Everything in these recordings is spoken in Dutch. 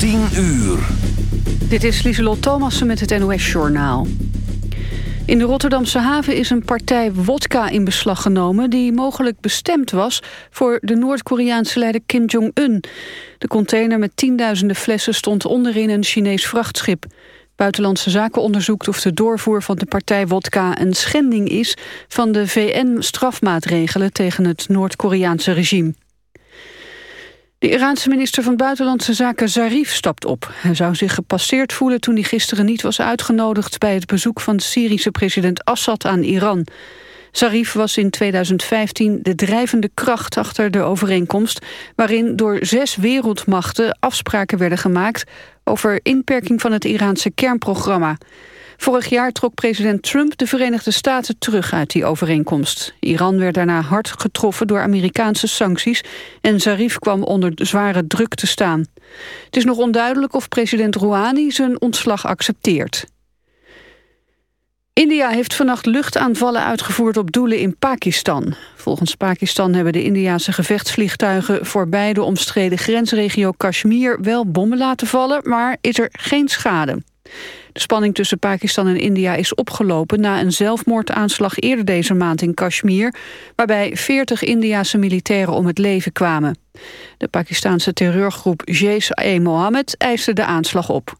10 uur. Dit is Lieselot Thomassen met het NOS-journaal. In de Rotterdamse haven is een partij wodka in beslag genomen... die mogelijk bestemd was voor de Noord-Koreaanse leider Kim Jong-un. De container met tienduizenden flessen stond onderin een Chinees vrachtschip. Buitenlandse Zaken onderzoekt of de doorvoer van de partij wodka... een schending is van de VN-strafmaatregelen tegen het Noord-Koreaanse regime. De Iraanse minister van Buitenlandse Zaken Zarif stapt op. Hij zou zich gepasseerd voelen toen hij gisteren niet was uitgenodigd... bij het bezoek van de Syrische president Assad aan Iran. Zarif was in 2015 de drijvende kracht achter de overeenkomst... waarin door zes wereldmachten afspraken werden gemaakt... over inperking van het Iraanse kernprogramma. Vorig jaar trok president Trump de Verenigde Staten terug uit die overeenkomst. Iran werd daarna hard getroffen door Amerikaanse sancties... en Zarif kwam onder zware druk te staan. Het is nog onduidelijk of president Rouhani zijn ontslag accepteert. India heeft vannacht luchtaanvallen uitgevoerd op doelen in Pakistan. Volgens Pakistan hebben de Indiase gevechtsvliegtuigen... voorbij de omstreden grensregio Kashmir wel bommen laten vallen... maar is er geen schade. De spanning tussen Pakistan en India is opgelopen na een zelfmoordaanslag eerder deze maand in Kashmir, waarbij 40 Indiase militairen om het leven kwamen. De Pakistanse terreurgroep Jaish-e-Mohammed eiste de aanslag op.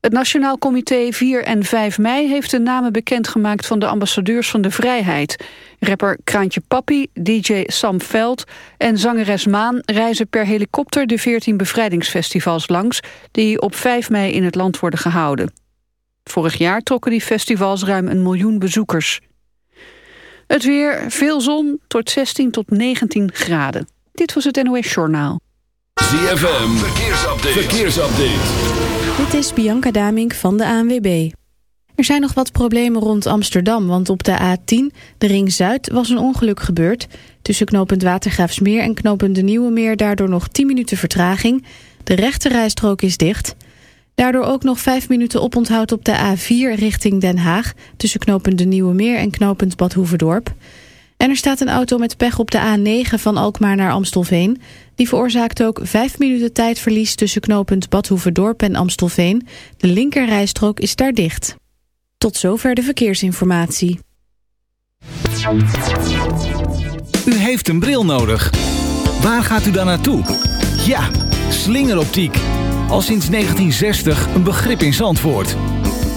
Het Nationaal Comité 4 en 5 mei heeft de namen bekendgemaakt van de ambassadeurs van de vrijheid. Rapper Kraantje Papi, DJ Sam Veld en zangeres Maan reizen per helikopter de 14 bevrijdingsfestivals langs die op 5 mei in het land worden gehouden. Vorig jaar trokken die festivals ruim een miljoen bezoekers. Het weer, veel zon, tot 16 tot 19 graden. Dit was het NOS Journaal. ZFM, verkeersupdate. verkeersupdate. Dit is Bianca Damink van de ANWB. Er zijn nog wat problemen rond Amsterdam, want op de A10, de Ring Zuid, was een ongeluk gebeurd. Tussen knooppunt Watergraafsmeer en knooppunt De Nieuwe Meer daardoor nog 10 minuten vertraging. De rechte rijstrook is dicht. Daardoor ook nog 5 minuten oponthoud op de A4 richting Den Haag... tussen knooppunt De Nieuwe Meer en knooppunt Bad Hoeverdorp. En er staat een auto met pech op de A9 van Alkmaar naar Amstelveen. Die veroorzaakt ook 5 minuten tijdverlies tussen knooppunt Badhoevedorp en Amstelveen. De linkerrijstrook is daar dicht. Tot zover de verkeersinformatie. U heeft een bril nodig. Waar gaat u dan naartoe? Ja, slingeroptiek. Al sinds 1960 een begrip in Zandvoort.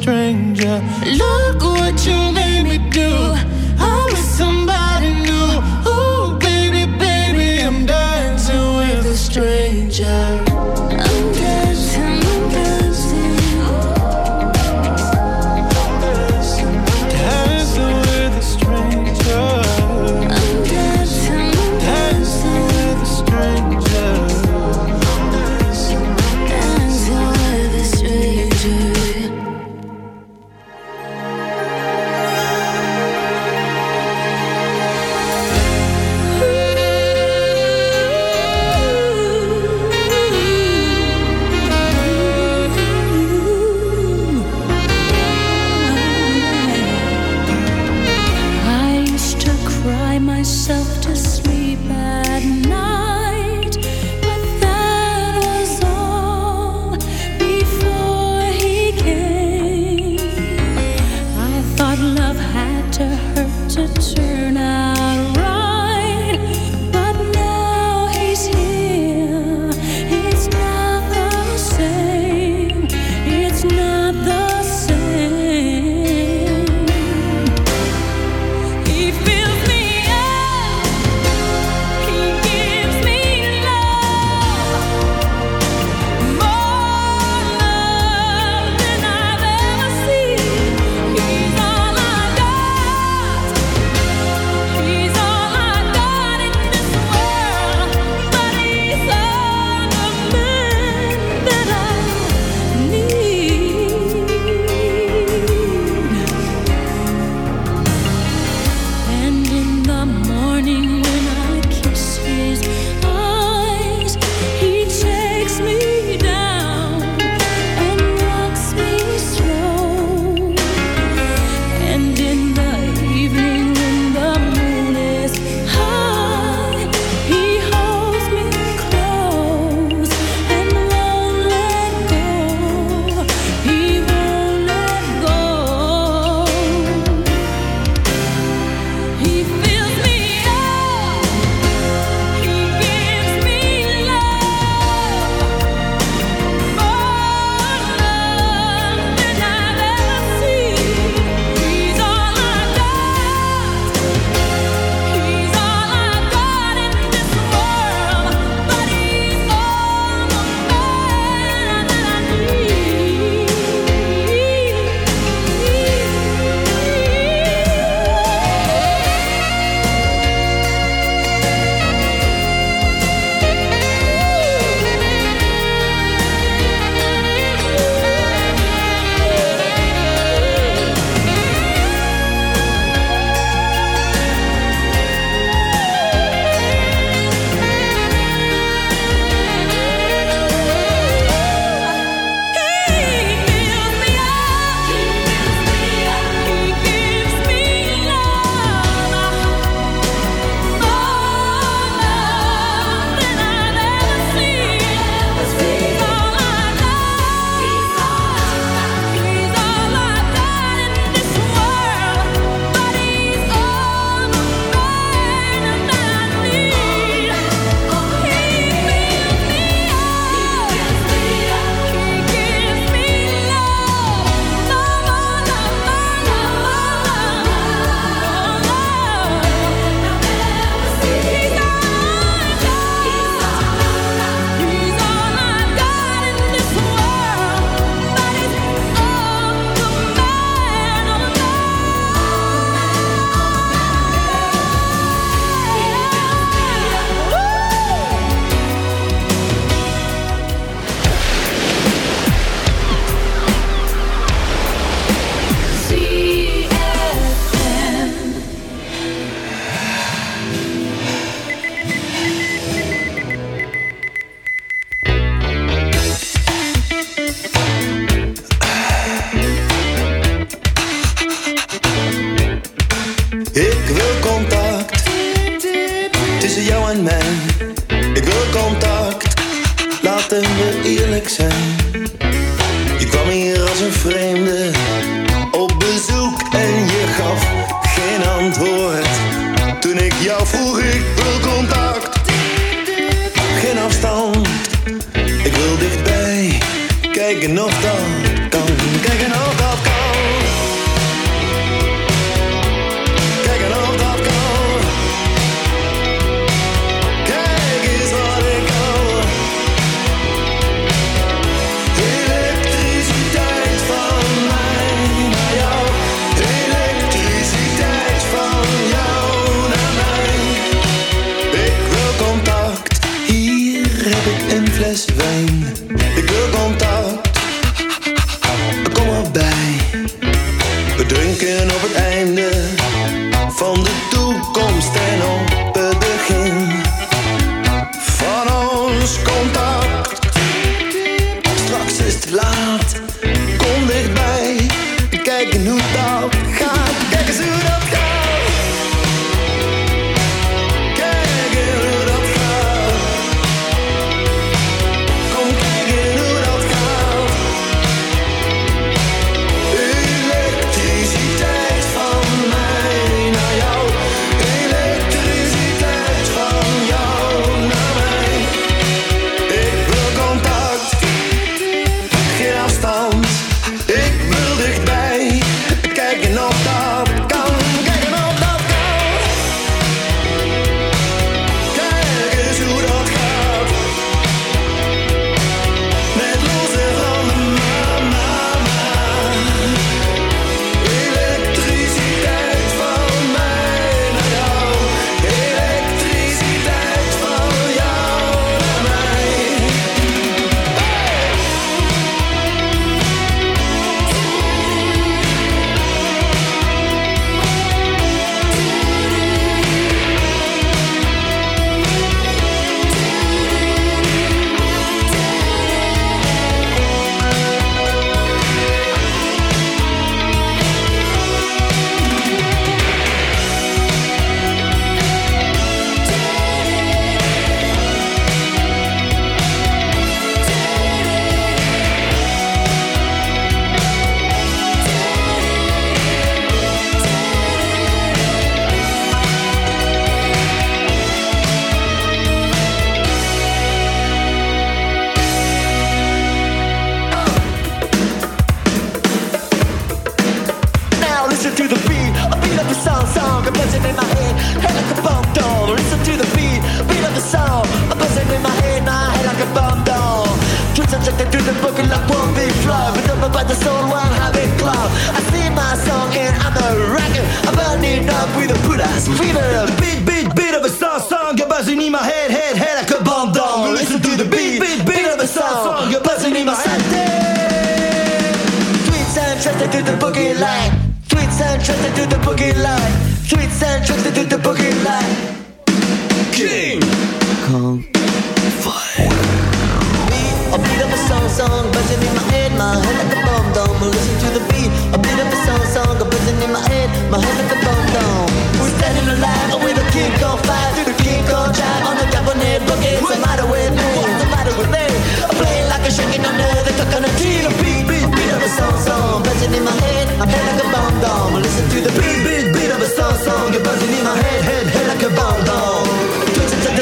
stranger. One but don't by the soul, one habit club. I sing my song and I'm a rocker, I'm burning up with a put ass fever. Beat, beat, beat of a song, song, a buzzing in my head, head, head like a bomb doll. Listen to the beat, beat, beat of a song, song, a buzzing in my head. Tweets and trusted to the boogie line. Tweets and trusted to the boogie line. Tweets and trusted to the boogie line. Head, like a bomb dome. Listen to the beat, a beat of a song, song, buzzing in my head, my head like a bomb dome. We're standing alive with a king on fire, through the king on on the Japanese boogie. What's the matter with me? What's the matter with me? I'm playing like a shaking under the coconut tree. Beat, beat, beat of a song, song, buzzing in my head, my head like a bomb dome. Listen to the beat, beat, beat of a song, song, you're buzzing in my head, head, head like a bomb dome.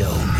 show.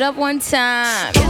it up one time.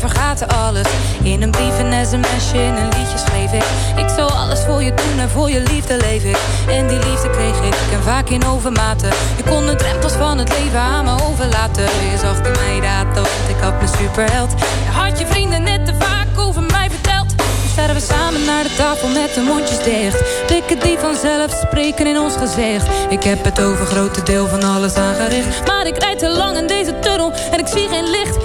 We vergaten alles. In een brief, een sms'je, in een liedje schreef ik. Ik zou alles voor je doen en voor je liefde leef ik. En die liefde kreeg ik, en vaak in overmaten. Je kon de drempels van het leven aan me overlaten. Je zag in mij dat, want ik had mijn superheld. Je had je vrienden net te vaak over mij verteld. Nu staan we samen naar de tafel met de mondjes dicht. Blikken die vanzelf spreken in ons gezicht. Ik heb het over grote deel van alles aangericht. Maar ik rijd te lang in deze tunnel en ik zie geen licht.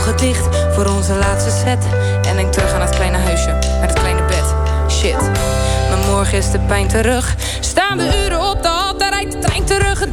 Ogen voor onze laatste set. En denk terug aan het kleine huisje, naar het kleine bed. Shit, maar morgen is de pijn terug. Staan we uren op de hal, daar rijdt de trein terug. Het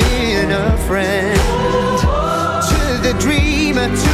Been a friend. To the dreamer, to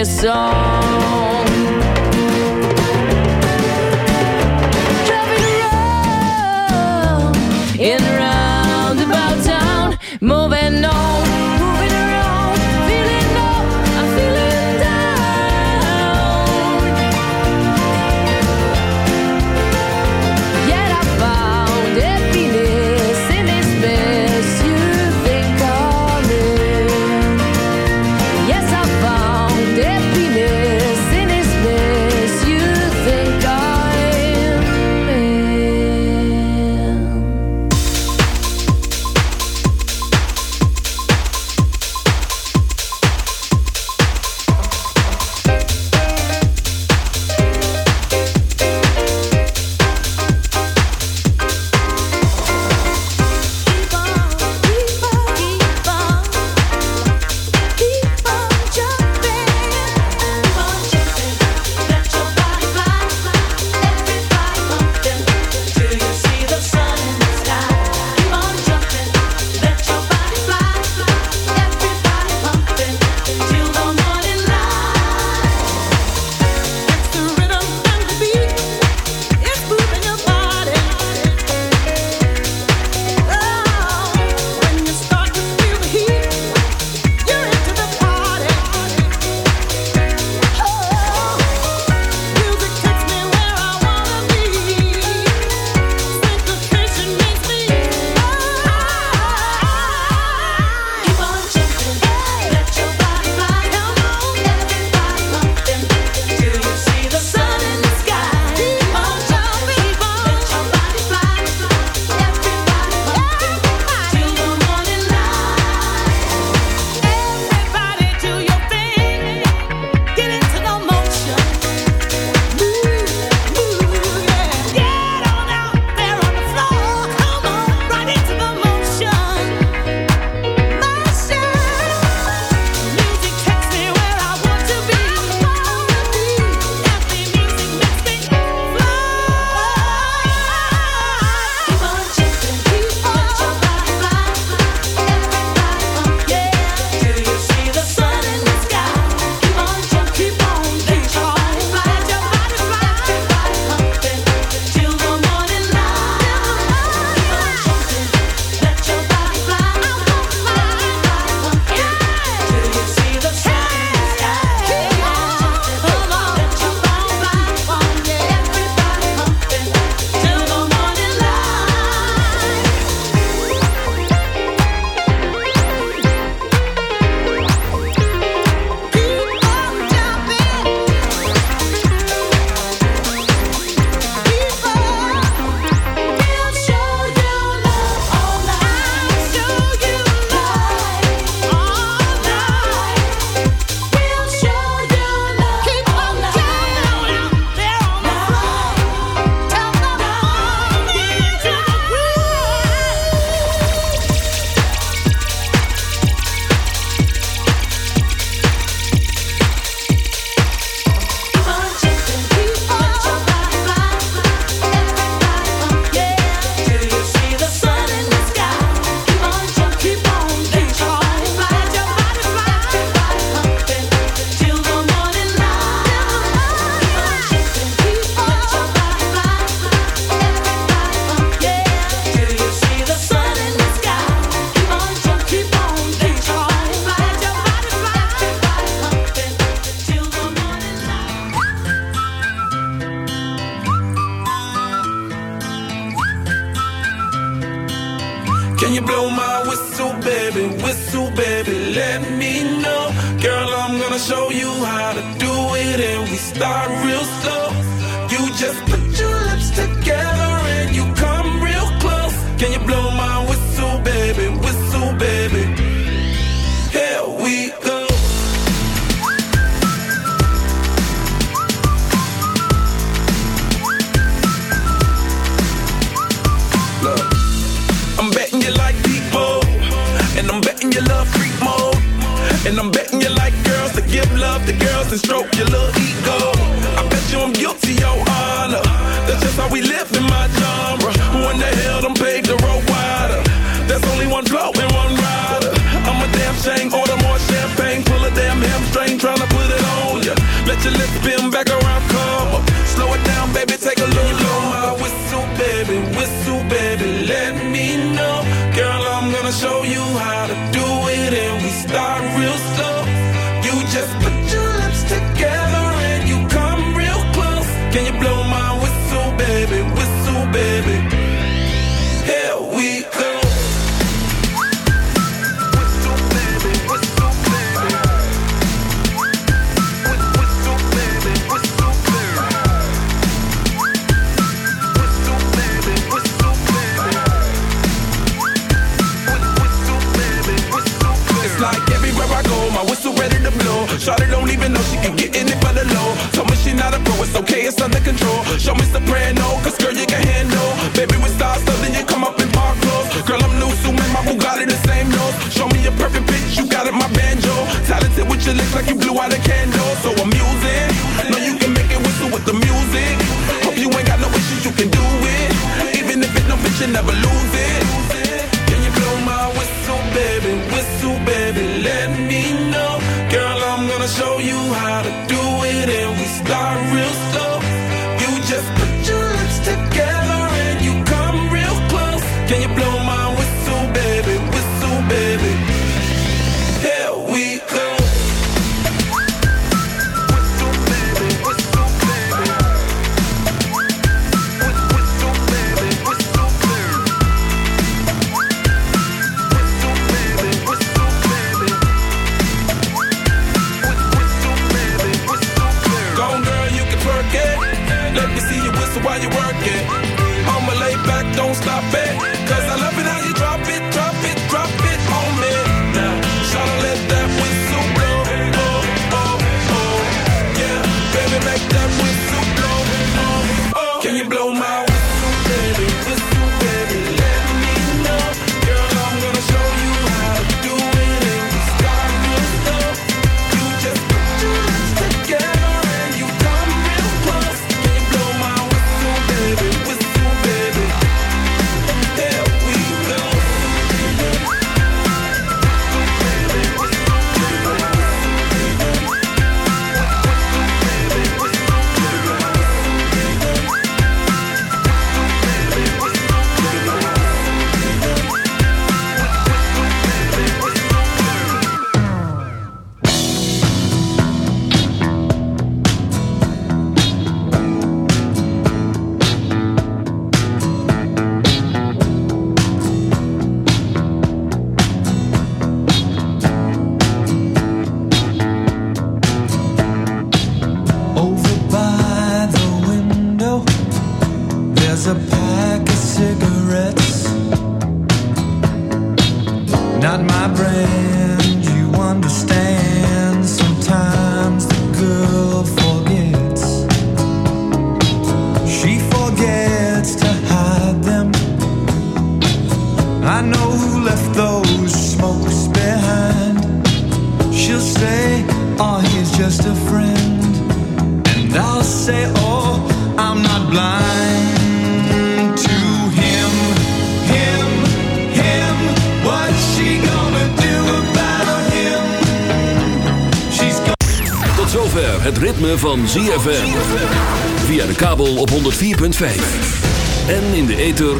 This song. just